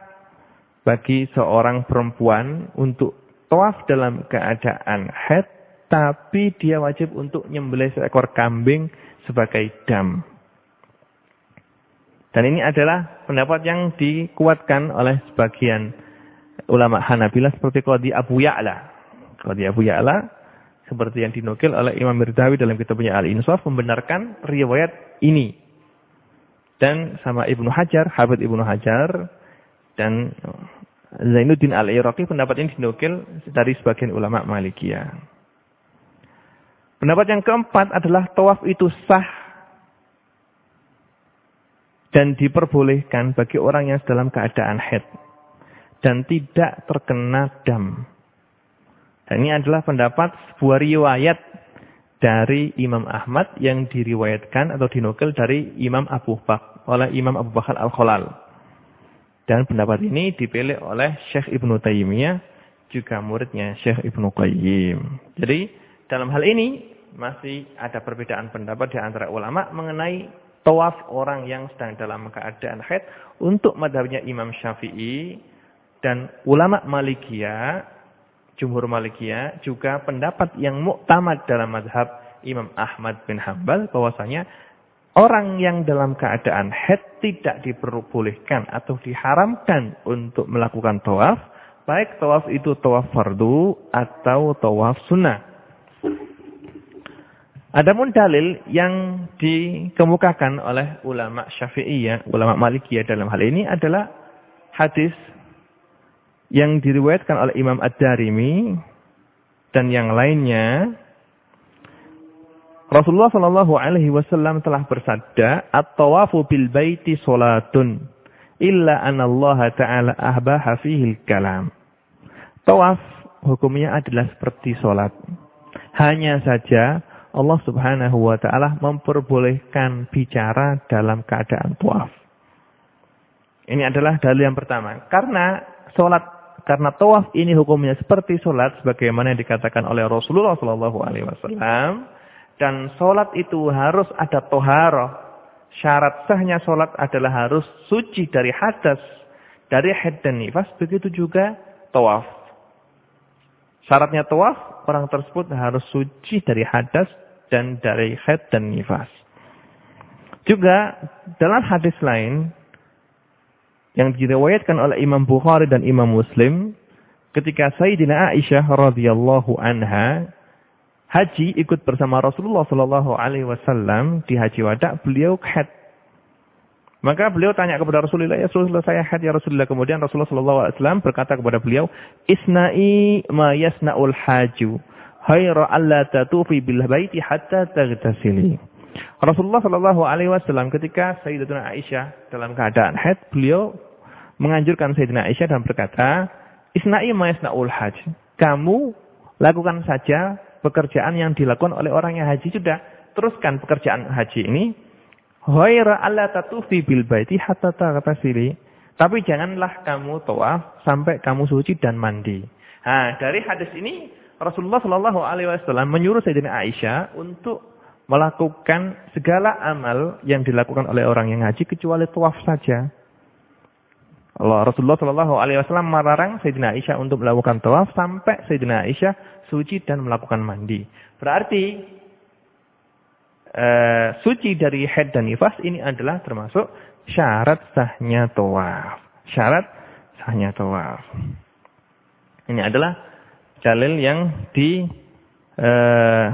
bagi seorang perempuan untuk tawaf dalam keadaan haid, tapi dia wajib untuk nyembelih seekor kambing sebagai dam. Dan ini adalah pendapat yang dikuatkan oleh sebagian ulama Hanabilah seperti Qadi Abu Ya'la. Qadi Abu Ya'la seperti yang dinukil oleh Imam Mirdawi dalam kitabnya Al-Insaf membenarkan riwayat ini. Dan sama Ibnu Hajar, Habib Ibnu Hajar dan Zainuddin Al-Iraqi pendapat ini dinukil dari sebagian ulama Malikiyah. Pendapat yang keempat adalah tawaf itu sah dan diperbolehkan bagi orang yang dalam keadaan haid dan tidak terkena dam. Dan ini adalah pendapat sebuah riwayat dari Imam Ahmad yang diriwayatkan atau dinukil dari Imam Abu Bakar oleh Imam Abu Bakar Al-Khalal. Dan pendapat ini dipilih oleh Syekh Ibnu Taimiyah juga muridnya Syekh Ibnu Qayyim. Jadi dalam hal ini masih ada perbedaan pendapat di antara ulama mengenai tawaf orang yang sedang dalam keadaan haid untuk madhabnya Imam Syafi'i dan ulama Malikiyah, Jumhur Malikiyah juga pendapat yang muktamad dalam madhab Imam Ahmad bin Hambal bahwasanya Orang yang dalam keadaan head tidak diperbolehkan atau diharamkan untuk melakukan tawaf. Baik tawaf itu tawaf fardu atau tawaf sunnah. Adapun dalil yang dikemukakan oleh ulama syafi'iyah, ulama malikiyah dalam hal ini adalah hadis yang diriwayatkan oleh Imam Ad-Darimi dan yang lainnya Rasulullah Shallallahu Alaihi Wasallam telah bersabda, "At-tawafu bil baiti solatun, illa Allah Taala ahbaha fihil kalam." Tawaf hukumnya adalah seperti solat. Hanya saja Allah Subhanahu Wa Taala memperbolehkan bicara dalam keadaan tawaf. Ini adalah dalil yang pertama. Karena solat karena tawaf ini hukumnya seperti solat, sebagaimana yang dikatakan oleh Rasulullah Shallallahu Alaihi Wasallam dan sholat itu harus ada toharoh. Syarat sahnya sholat adalah harus suci dari hadas. Dari head dan nifas. Begitu juga tawaf. Syaratnya tawaf, orang tersebut harus suci dari hadas dan dari head dan nifas. Juga dalam hadis lain yang diriwayatkan oleh Imam Bukhari dan Imam Muslim ketika Sayyidina Aisyah radhiyallahu anha haji ikut bersama Rasulullah Shallallahu Alaihi Wasallam di haji wada, beliau head. Maka beliau tanya kepada Rasulullah, ya Rasulullah saya head ya Rasulullah. Kemudian Rasulullah Shallallahu Alaihi Wasallam berkata kepada beliau, Isna'i ma yasna'ul haju, hayra alla tatufi bil baiti hatta taghtasili. Rasulullah Shallallahu Alaihi Wasallam ketika Sayyidatuna Aisyah dalam keadaan head, beliau menganjurkan Sayyidina Aisyah dan berkata, Isna'i ma yasna'ul haj. Kamu lakukan saja pekerjaan yang dilakukan oleh orang yang haji sudah teruskan pekerjaan haji ini ghaira alla tatufi bil baiti hatta taghtasili tapi janganlah kamu tawaf sampai kamu suci dan mandi. Nah, dari hadis ini Rasulullah Shallallahu alaihi wasallam menyuruh Sayyidina Aisyah untuk melakukan segala amal yang dilakukan oleh orang yang haji kecuali tawaf saja. Allah Rasulullah Shallallahu alaihi wasallam melarang Sayyidina Aisyah untuk melakukan tawaf sampai Sayyidina Aisyah suci dan melakukan mandi. Berarti uh, suci dari head dan nifas ini adalah termasuk syarat sahnya tawaf. Syarat sahnya tawaf. Ini adalah dalil yang di uh,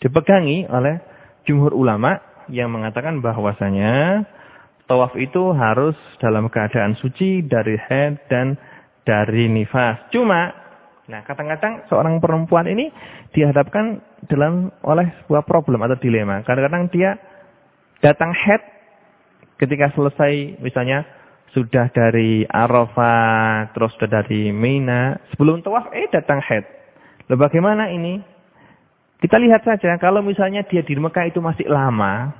dipegangi oleh jumhur ulama yang mengatakan bahwasanya tawaf itu harus dalam keadaan suci dari head dan dari nifas. Cuma Nah, kadang-kadang seorang perempuan ini dihadapkan dalam oleh sebuah problem atau dilema. Kadang-kadang dia datang head ketika selesai misalnya sudah dari Arafah, terus sudah dari Mina, sebelum tawaf, eh datang head. Lalu bagaimana ini? Kita lihat saja, kalau misalnya dia di Mekah itu masih lama,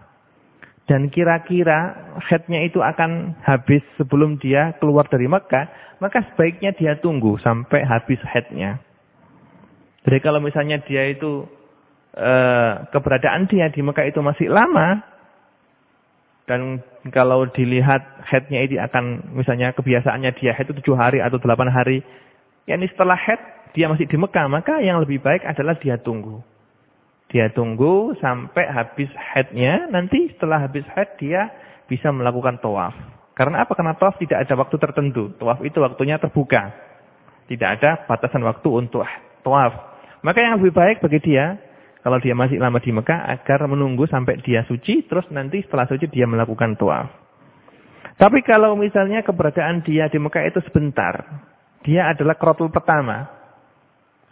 dan kira-kira headnya itu akan habis sebelum dia keluar dari Mekah, maka sebaiknya dia tunggu sampai habis headnya. Jadi kalau misalnya dia itu, e, keberadaan dia di Mekah itu masih lama, dan kalau dilihat headnya ini akan, misalnya kebiasaannya dia head itu tujuh hari atau delapan hari. Ya ini setelah head, dia masih di Mekah. Maka yang lebih baik adalah dia tunggu. Dia tunggu sampai habis headnya. Nanti setelah habis head, dia bisa melakukan tawaf. Karena apa? Karena tawaf tidak ada waktu tertentu. Tawaf itu waktunya terbuka. Tidak ada batasan waktu untuk tawaf. Maka yang lebih baik bagi dia, kalau dia masih lama di Mekah agar menunggu sampai dia suci, terus nanti setelah suci dia melakukan tuaf. Tapi kalau misalnya keberadaan dia di Mekah itu sebentar, dia adalah krotul pertama.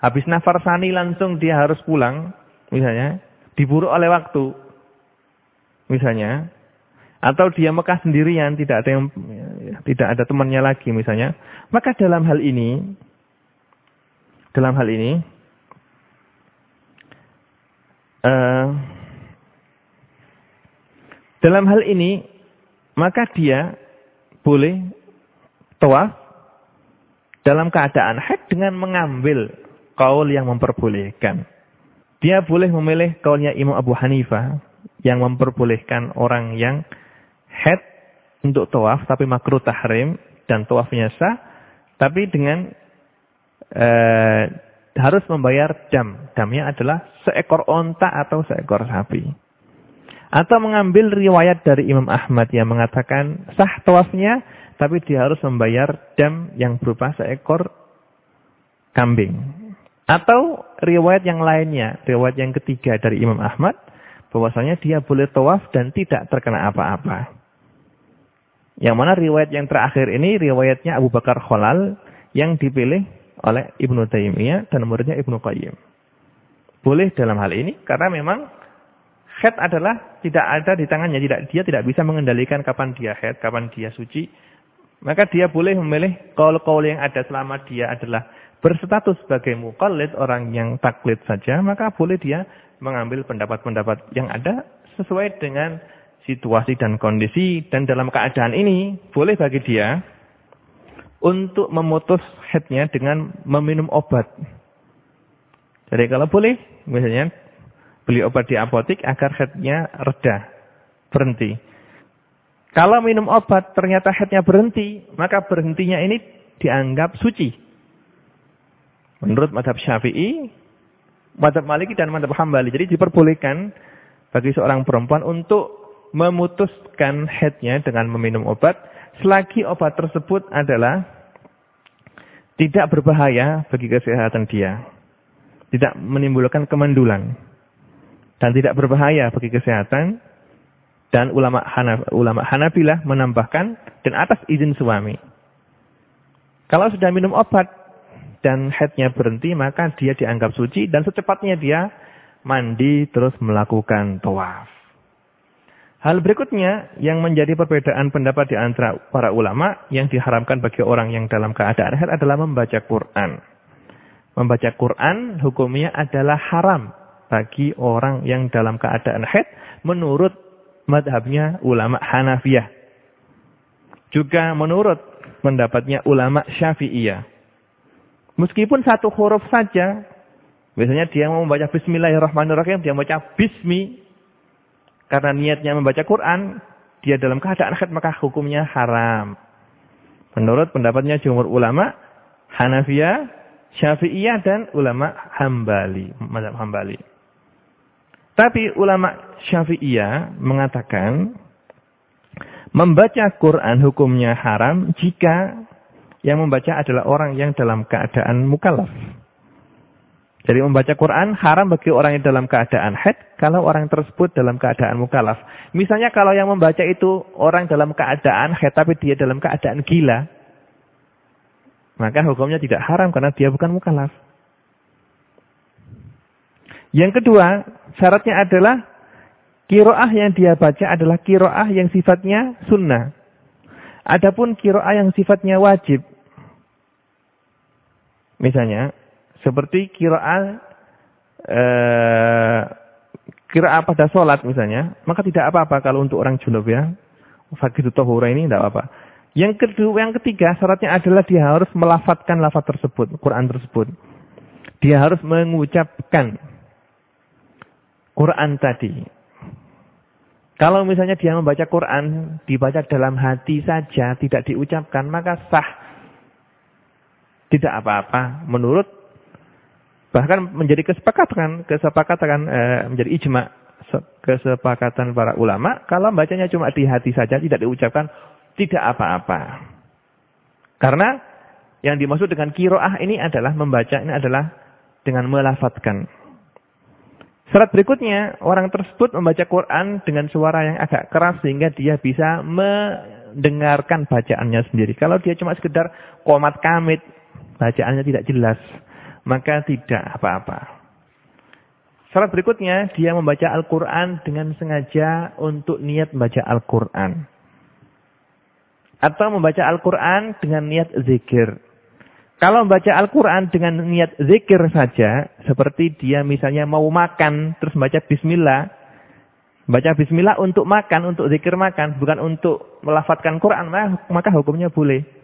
Habis nafar sani langsung dia harus pulang, misalnya, diburu oleh waktu, misalnya, atau dia Mekah sendirian, tidak ada yang tidak ada temannya lagi misalnya, maka dalam hal ini, dalam hal ini, Uh, dalam hal ini, maka dia boleh tawaf dalam keadaan haid dengan mengambil kaul yang memperbolehkan. Dia boleh memilih kaulnya Imam Abu Hanifah yang memperbolehkan orang yang haid untuk tawaf tapi makruh tahrim dan tawafnya sah tapi dengan uh, harus membayar dam. Damnya adalah seekor onta atau seekor sapi. Atau mengambil riwayat dari Imam Ahmad yang mengatakan sah tawafnya, tapi dia harus membayar dam yang berupa seekor kambing. Atau riwayat yang lainnya, riwayat yang ketiga dari Imam Ahmad, bahwasanya dia boleh tawaf dan tidak terkena apa-apa. Yang mana riwayat yang terakhir ini riwayatnya Abu Bakar Khalal yang dipilih oleh Ibnu Taimiyah dan muridnya Ibnu Qayyim. Boleh dalam hal ini karena memang head adalah tidak ada di tangannya, tidak dia tidak bisa mengendalikan kapan dia head, kapan dia suci. Maka dia boleh memilih kaul-kaul yang ada selama dia adalah berstatus sebagai mukallid, orang yang taklid saja, maka boleh dia mengambil pendapat-pendapat yang ada sesuai dengan situasi dan kondisi dan dalam keadaan ini boleh bagi dia untuk memutus headnya dengan meminum obat. Jadi kalau boleh, misalnya beli obat di apotik agar headnya reda, berhenti. Kalau minum obat ternyata headnya berhenti, maka berhentinya ini dianggap suci. Menurut madhab syafi'i, madhab maliki dan madhab hambali. Jadi diperbolehkan bagi seorang perempuan untuk memutuskan headnya dengan meminum obat selagi obat tersebut adalah tidak berbahaya bagi kesehatan dia. Tidak menimbulkan kemandulan. Dan tidak berbahaya bagi kesehatan. Dan ulama, Hanaf, ulama Hanabilah menambahkan dan atas izin suami. Kalau sudah minum obat dan headnya berhenti, maka dia dianggap suci dan secepatnya dia mandi terus melakukan tawaf. Hal berikutnya yang menjadi perbedaan pendapat di antara para ulama yang diharamkan bagi orang yang dalam keadaan haid adalah membaca Quran. Membaca Quran hukumnya adalah haram bagi orang yang dalam keadaan haid menurut madhabnya ulama Hanafiyah. Juga menurut pendapatnya ulama Syafi'iyah. Meskipun satu huruf saja, biasanya dia mau membaca Bismillahirrahmanirrahim, dia membaca Bismi, karena niatnya membaca Quran, dia dalam keadaan haid maka hukumnya haram. Menurut pendapatnya jumhur ulama, Hanafiyah, Syafi'iyah dan ulama Hambali, mazhab Hambali. Tapi ulama Syafi'iyah mengatakan membaca Quran hukumnya haram jika yang membaca adalah orang yang dalam keadaan mukallaf. Jadi membaca Quran haram bagi orang yang dalam keadaan haid kalau orang tersebut dalam keadaan mukalaf. Misalnya kalau yang membaca itu orang dalam keadaan haid tapi dia dalam keadaan gila. Maka hukumnya tidak haram karena dia bukan mukalaf. Yang kedua, syaratnya adalah kiroah yang dia baca adalah kiroah yang sifatnya sunnah. Adapun kiroah yang sifatnya wajib. Misalnya, seperti kiroah eh, kiroah pada sholat misalnya, maka tidak apa-apa kalau untuk orang junub ya. Fakidu tohura ini tidak apa-apa. Yang kedua, yang ketiga syaratnya adalah dia harus melafatkan lafaz tersebut, Quran tersebut. Dia harus mengucapkan Quran tadi. Kalau misalnya dia membaca Quran, dibaca dalam hati saja, tidak diucapkan, maka sah. Tidak apa-apa. Menurut, bahkan menjadi kesepakatan, kesepakatan eh, menjadi ijma, kesepakatan para ulama, kalau bacanya cuma di hati saja, tidak diucapkan, tidak apa-apa. Karena yang dimaksud dengan kiroah ini adalah membaca, ini adalah dengan melafatkan. Syarat berikutnya, orang tersebut membaca Quran dengan suara yang agak keras sehingga dia bisa mendengarkan bacaannya sendiri. Kalau dia cuma sekedar komat kamit, bacaannya tidak jelas, maka tidak apa-apa. Syarat berikutnya, dia membaca Al-Quran dengan sengaja untuk niat membaca Al-Quran. Atau membaca Al-Quran dengan niat zikir. Kalau membaca Al-Quran dengan niat zikir saja, seperti dia misalnya mau makan, terus baca bismillah. Baca bismillah untuk makan, untuk zikir makan, bukan untuk melafatkan Quran, maka hukumnya boleh.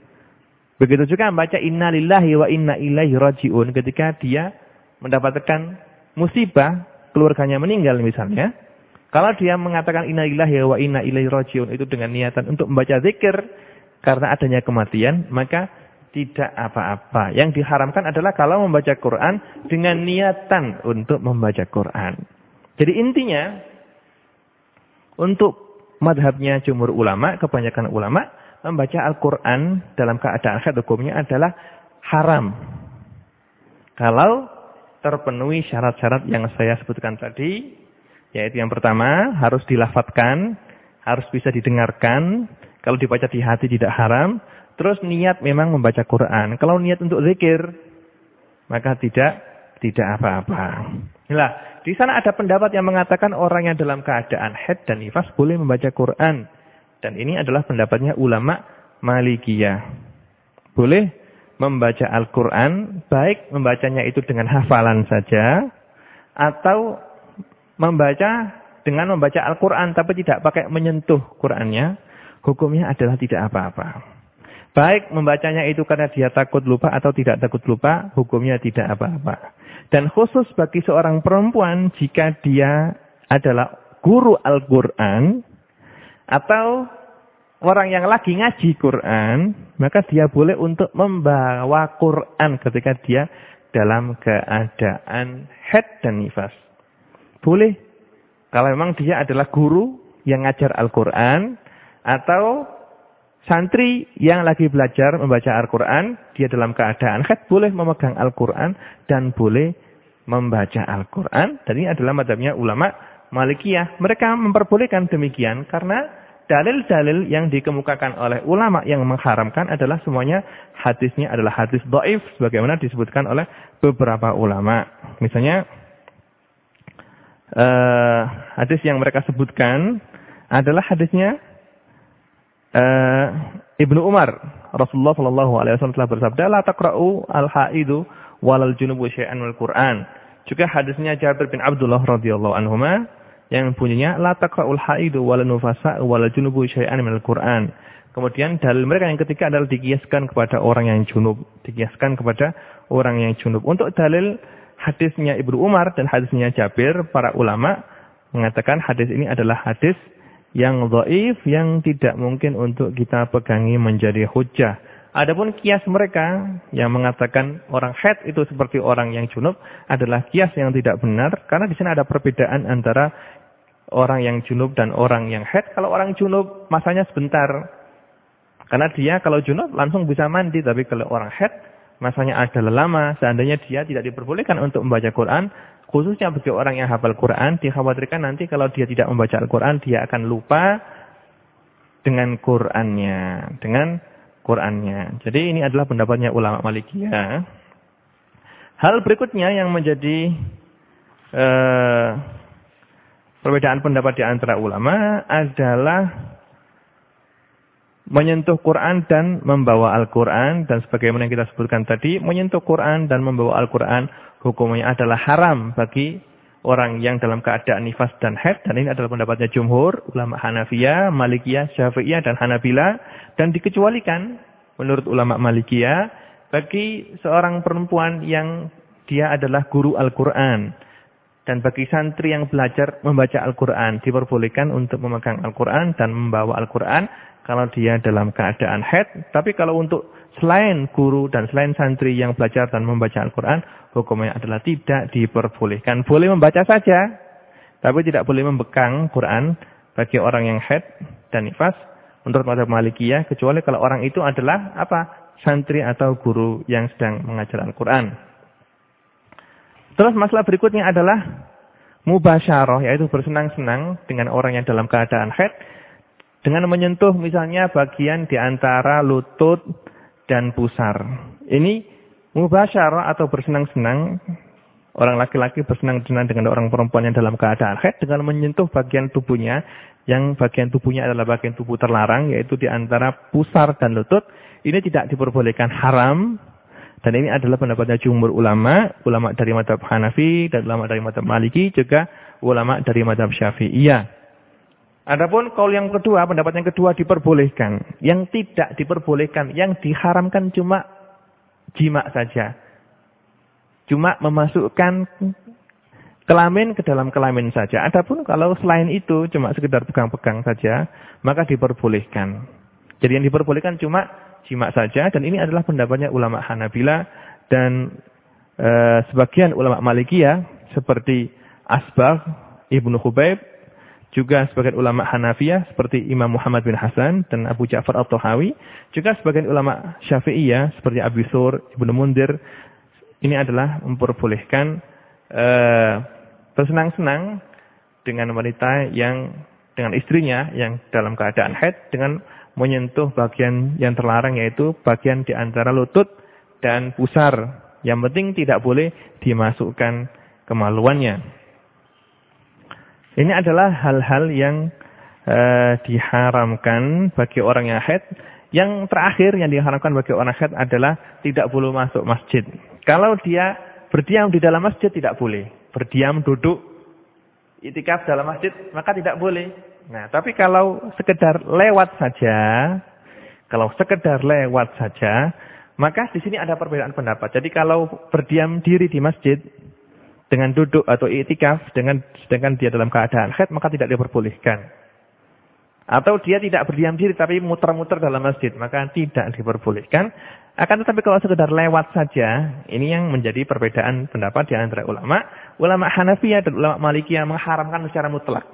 Begitu juga membaca inna lillahi wa inna ilaihi raji'un. Ketika dia mendapatkan musibah, keluarganya meninggal misalnya. Kalau dia mengatakan inna lillahi wa inna ilaihi raji'un itu dengan niatan untuk membaca zikir karena adanya kematian, maka tidak apa-apa. Yang diharamkan adalah kalau membaca Quran dengan niatan untuk membaca Quran. Jadi intinya, untuk madhabnya jumur ulama, kebanyakan ulama, membaca Al-Quran dalam keadaan haid hukumnya adalah haram. Kalau terpenuhi syarat-syarat yang saya sebutkan tadi, yaitu yang pertama, harus dilafatkan, harus bisa didengarkan, kalau dibaca di hati tidak haram, Terus niat memang membaca Quran. Kalau niat untuk zikir, maka tidak tidak apa-apa. Nah, di sana ada pendapat yang mengatakan orang yang dalam keadaan head dan nifas boleh membaca Quran. Dan ini adalah pendapatnya ulama Malikiyah. Boleh membaca Al-Quran, baik membacanya itu dengan hafalan saja, atau membaca dengan membaca Al-Quran, tapi tidak pakai menyentuh Qurannya, hukumnya adalah tidak apa-apa. Baik membacanya itu karena dia takut lupa atau tidak takut lupa, hukumnya tidak apa-apa. Dan khusus bagi seorang perempuan jika dia adalah guru Al-Quran atau orang yang lagi ngaji Quran, maka dia boleh untuk membawa Quran ketika dia dalam keadaan head dan nifas. Boleh. Kalau memang dia adalah guru yang ngajar Al-Quran atau Santri yang lagi belajar membaca Al-Quran, dia dalam keadaan haid boleh memegang Al-Quran dan boleh membaca Al-Quran. Dan ini adalah madhabnya ulama Malikiyah. Mereka memperbolehkan demikian karena dalil-dalil yang dikemukakan oleh ulama yang mengharamkan adalah semuanya hadisnya adalah hadis do'if. Sebagaimana disebutkan oleh beberapa ulama. Misalnya, uh, hadis yang mereka sebutkan adalah hadisnya uh, Ibnu Umar Rasulullah Shallallahu alaihi wasallam telah bersabda la taqra'u al-haidu walal junubu syai'an wal Qur'an. Juga hadisnya Jabir bin Abdullah radhiyallahu anhuma yang bunyinya la taqra'ul haidu walal nufasa walal junubu syai'an minal Qur'an. Kemudian dalil mereka yang ketiga adalah dikiaskan kepada orang yang junub, dikiaskan kepada orang yang junub. Untuk dalil hadisnya Ibnu Umar dan hadisnya Jabir, para ulama mengatakan hadis ini adalah hadis yang dhaif yang tidak mungkin untuk kita pegangi menjadi hujah. Adapun kias mereka yang mengatakan orang haid itu seperti orang yang junub adalah kias yang tidak benar karena di sini ada perbedaan antara orang yang junub dan orang yang haid. Kalau orang junub masanya sebentar. Karena dia kalau junub langsung bisa mandi tapi kalau orang haid masanya adalah lama. Seandainya dia tidak diperbolehkan untuk membaca Quran, Khususnya bagi orang yang hafal Quran, dikhawatirkan nanti kalau dia tidak membaca Al-Quran, dia akan lupa dengan Qurannya. Dengan Qurannya. Jadi ini adalah pendapatnya ulama Malikiyah. Hal berikutnya yang menjadi uh, perbedaan pendapat di antara ulama adalah menyentuh Quran dan membawa Al-Quran dan sebagaimana yang kita sebutkan tadi, menyentuh Quran dan membawa Al-Quran hukumnya adalah haram bagi orang yang dalam keadaan nifas dan haid. Dan ini adalah pendapatnya jumhur, ulama Hanafiyah, Malikiyah, Syafi'iyah dan Hanabila. Dan dikecualikan menurut ulama Malikiyah bagi seorang perempuan yang dia adalah guru Al-Quran dan bagi santri yang belajar membaca Al-Quran, diperbolehkan untuk memegang Al-Quran dan membawa Al-Quran kalau dia dalam keadaan head. Tapi kalau untuk selain guru dan selain santri yang belajar dan membaca Al-Quran, hukumnya adalah tidak diperbolehkan. Boleh membaca saja, tapi tidak boleh memegang Quran bagi orang yang head dan nifas. Menurut madhab Malikiyah, kecuali kalau orang itu adalah apa? Santri atau guru yang sedang mengajar Al-Quran. Terus masalah berikutnya adalah mubasyarah, yaitu bersenang-senang dengan orang yang dalam keadaan haid dengan menyentuh misalnya bagian di antara lutut dan pusar. Ini mubasyarah atau bersenang-senang orang laki-laki bersenang-senang dengan orang perempuan yang dalam keadaan haid dengan menyentuh bagian tubuhnya yang bagian tubuhnya adalah bagian tubuh terlarang yaitu di antara pusar dan lutut. Ini tidak diperbolehkan haram dan ini adalah pendapatnya jumhur ulama, ulama dari madhab Hanafi, dan ulama dari madhab Maliki, juga ulama dari madhab Syafi'iyah. Adapun kaul yang kedua, pendapat yang kedua diperbolehkan. Yang tidak diperbolehkan, yang diharamkan cuma jima saja. Cuma memasukkan kelamin ke dalam kelamin saja. Adapun kalau selain itu cuma sekedar pegang-pegang saja, maka diperbolehkan. Jadi yang diperbolehkan cuma simak saja. Dan ini adalah pendapatnya ulama Hanabila dan e, sebagian ulama Malikiyah seperti Asbagh Ibnu Khubaib juga sebagian ulama Hanafiyah seperti Imam Muhammad bin Hasan dan Abu Ja'far Al-Tahawi juga sebagian ulama Syafi'iyah seperti Abu Sur, Ibnu Mundir. Ini adalah memperbolehkan e, bersenang-senang dengan wanita yang dengan istrinya yang dalam keadaan haid dengan menyentuh bagian yang terlarang yaitu bagian di antara lutut dan pusar. Yang penting tidak boleh dimasukkan kemaluannya. Ini adalah hal-hal yang uh, diharamkan bagi orang yang haid. Yang terakhir yang diharamkan bagi orang haid adalah tidak boleh masuk masjid. Kalau dia berdiam di dalam masjid tidak boleh. Berdiam, duduk, itikaf dalam masjid, maka tidak boleh. Nah, tapi kalau sekedar lewat saja, kalau sekedar lewat saja, maka di sini ada perbedaan pendapat. Jadi kalau berdiam diri di masjid dengan duduk atau itikaf dengan sedangkan dia dalam keadaan haid maka tidak diperbolehkan. Atau dia tidak berdiam diri tapi muter-muter dalam masjid maka tidak diperbolehkan. Akan tetapi kalau sekedar lewat saja, ini yang menjadi perbedaan pendapat di antara ulama. Ulama Hanafiyah dan ulama Malikiyah mengharamkan secara mutlak.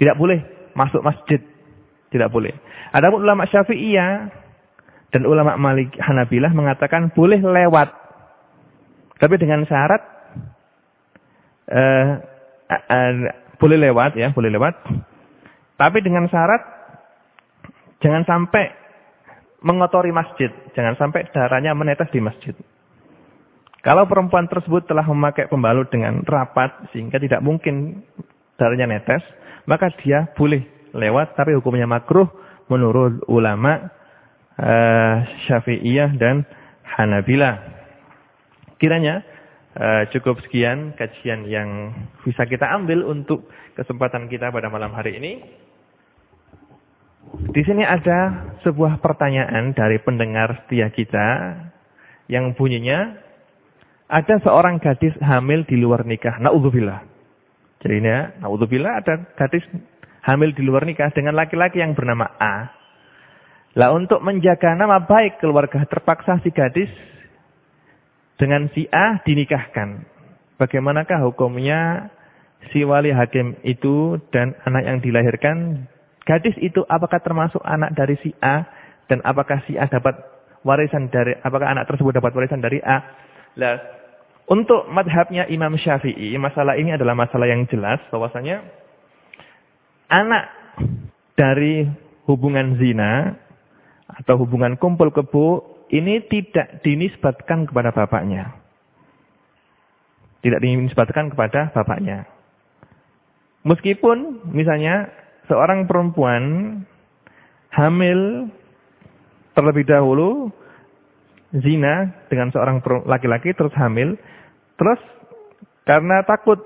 Tidak boleh masuk masjid. Tidak boleh. Ada ulama Syafi'iyah dan ulama Malik Hanabilah mengatakan boleh lewat. Tapi dengan syarat uh, uh, uh, boleh lewat ya, boleh lewat. Tapi dengan syarat jangan sampai mengotori masjid, jangan sampai darahnya menetes di masjid. Kalau perempuan tersebut telah memakai pembalut dengan rapat sehingga tidak mungkin darahnya netes, maka dia boleh lewat tapi hukumnya makruh menurut ulama uh, Syafi'iyah dan Hanabila. Kiranya uh, cukup sekian kajian yang bisa kita ambil untuk kesempatan kita pada malam hari ini. Di sini ada sebuah pertanyaan dari pendengar setia kita yang bunyinya ada seorang gadis hamil di luar nikah. Nauzubillah. Jadi ini ya, naudzubillah ada gadis hamil di luar nikah dengan laki-laki yang bernama A. Lah untuk menjaga nama baik keluarga terpaksa si gadis dengan si A dinikahkan. Bagaimanakah hukumnya si wali hakim itu dan anak yang dilahirkan? Gadis itu apakah termasuk anak dari si A dan apakah si A dapat warisan dari apakah anak tersebut dapat warisan dari A? Lah untuk madhabnya Imam Syafi'i, masalah ini adalah masalah yang jelas bahwasanya anak dari hubungan zina atau hubungan kumpul kebo ini tidak dinisbatkan kepada bapaknya. Tidak dinisbatkan kepada bapaknya. Meskipun misalnya seorang perempuan hamil terlebih dahulu zina dengan seorang laki-laki terus hamil, terus karena takut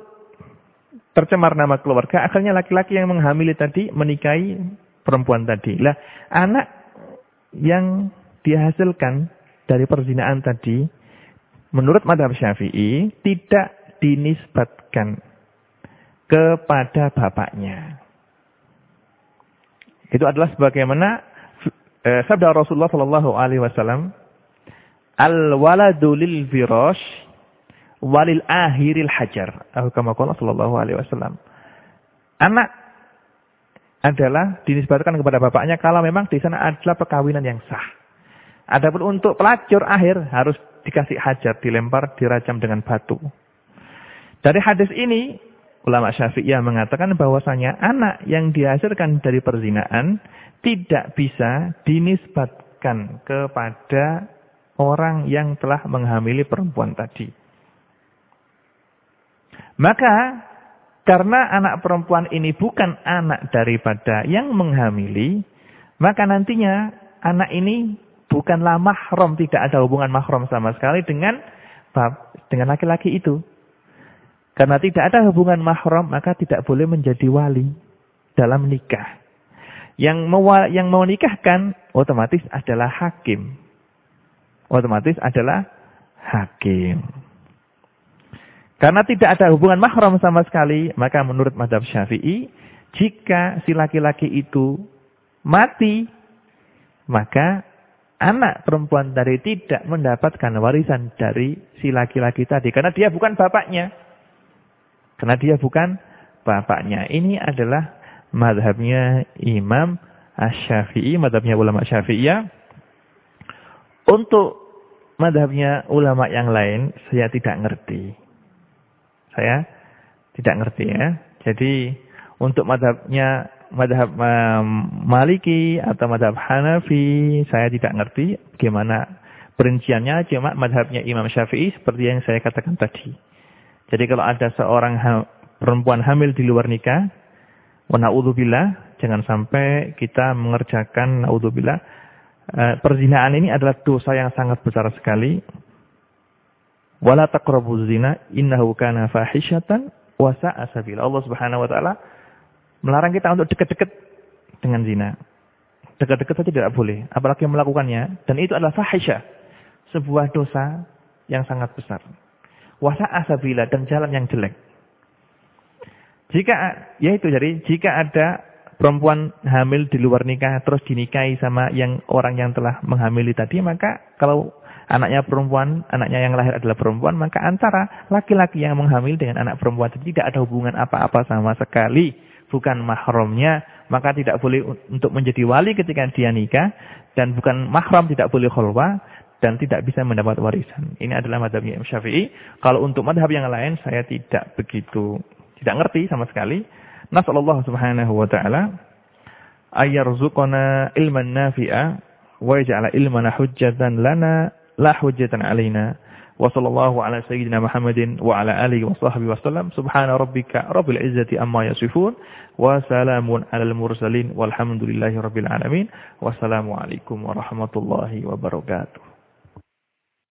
tercemar nama keluarga, akhirnya laki-laki yang menghamili tadi menikahi perempuan tadi. Lah, anak yang dihasilkan dari perzinaan tadi, menurut madhab syafi'i, tidak dinisbatkan kepada bapaknya. Itu adalah sebagaimana eh, sabda Rasulullah Wasallam, al waladu lil firash walil akhiril hajar. Kama sallallahu alaihi wasallam. Anak adalah dinisbatkan kepada bapaknya kalau memang di sana adalah perkawinan yang sah. Adapun untuk pelacur akhir harus dikasih hajar, dilempar, dirajam dengan batu. Dari hadis ini, ulama syafi'iyah mengatakan bahwasanya anak yang dihasilkan dari perzinaan tidak bisa dinisbatkan kepada orang yang telah menghamili perempuan tadi. Maka karena anak perempuan ini bukan anak daripada yang menghamili, maka nantinya anak ini bukanlah mahram, tidak ada hubungan mahram sama sekali dengan dengan laki-laki itu. Karena tidak ada hubungan mahram, maka tidak boleh menjadi wali dalam nikah. Yang mau, yang mau nikahkan otomatis adalah hakim otomatis adalah hakim. Karena tidak ada hubungan mahram sama sekali, maka menurut madhab syafi'i, jika si laki-laki itu mati, maka anak perempuan dari tidak mendapatkan warisan dari si laki-laki tadi. Karena dia bukan bapaknya. Karena dia bukan bapaknya. Ini adalah madhabnya Imam Ash-Syafi'i, madhabnya ulama Syafi'iyah. Untuk madhabnya ulama yang lain, saya tidak ngerti. Saya tidak ngerti ya. Jadi untuk madhabnya madhab Maliki atau madhab Hanafi, saya tidak ngerti gimana perinciannya. Cuma madhabnya Imam Syafi'i seperti yang saya katakan tadi. Jadi kalau ada seorang perempuan hamil di luar nikah, wa na'udzubillah, jangan sampai kita mengerjakan na'udzubillah perzinaan ini adalah dosa yang sangat besar sekali. Wala taqrabuz zina innahu kana wa. Allah Subhanahu wa taala melarang kita untuk dekat-dekat dengan zina. Dekat-dekat saja tidak boleh, apalagi melakukannya dan itu adalah fahisyah. Sebuah dosa yang sangat besar. Wa sa'a dan jalan yang jelek. Jika yaitu jadi jika ada perempuan hamil di luar nikah terus dinikahi sama yang orang yang telah menghamili tadi, maka kalau anaknya perempuan, anaknya yang lahir adalah perempuan, maka antara laki-laki yang menghamil dengan anak perempuan itu tidak ada hubungan apa-apa sama sekali, bukan mahramnya, maka tidak boleh untuk menjadi wali ketika dia nikah dan bukan mahram tidak boleh khulwa dan tidak bisa mendapat warisan. Ini adalah madhab Imam Syafi'i. Kalau untuk madhab yang lain saya tidak begitu tidak ngerti sama sekali. Nasallallahu subhanahu wa ta'ala ayyarzuqana ilman nafi'a wa yaj'ala ilmana hujjatan lana la hujjatan alaina. Wa sallallahu ala sayyidina Muhammadin wa ala alihi wa sahbihi wa sallam. Subhana rabbika rabbil izzati amma yasifun. Wa salamun alal mursalin walhamdulillahi rabbil alamin. Wassalamu alaikum warahmatullahi wabarakatuh.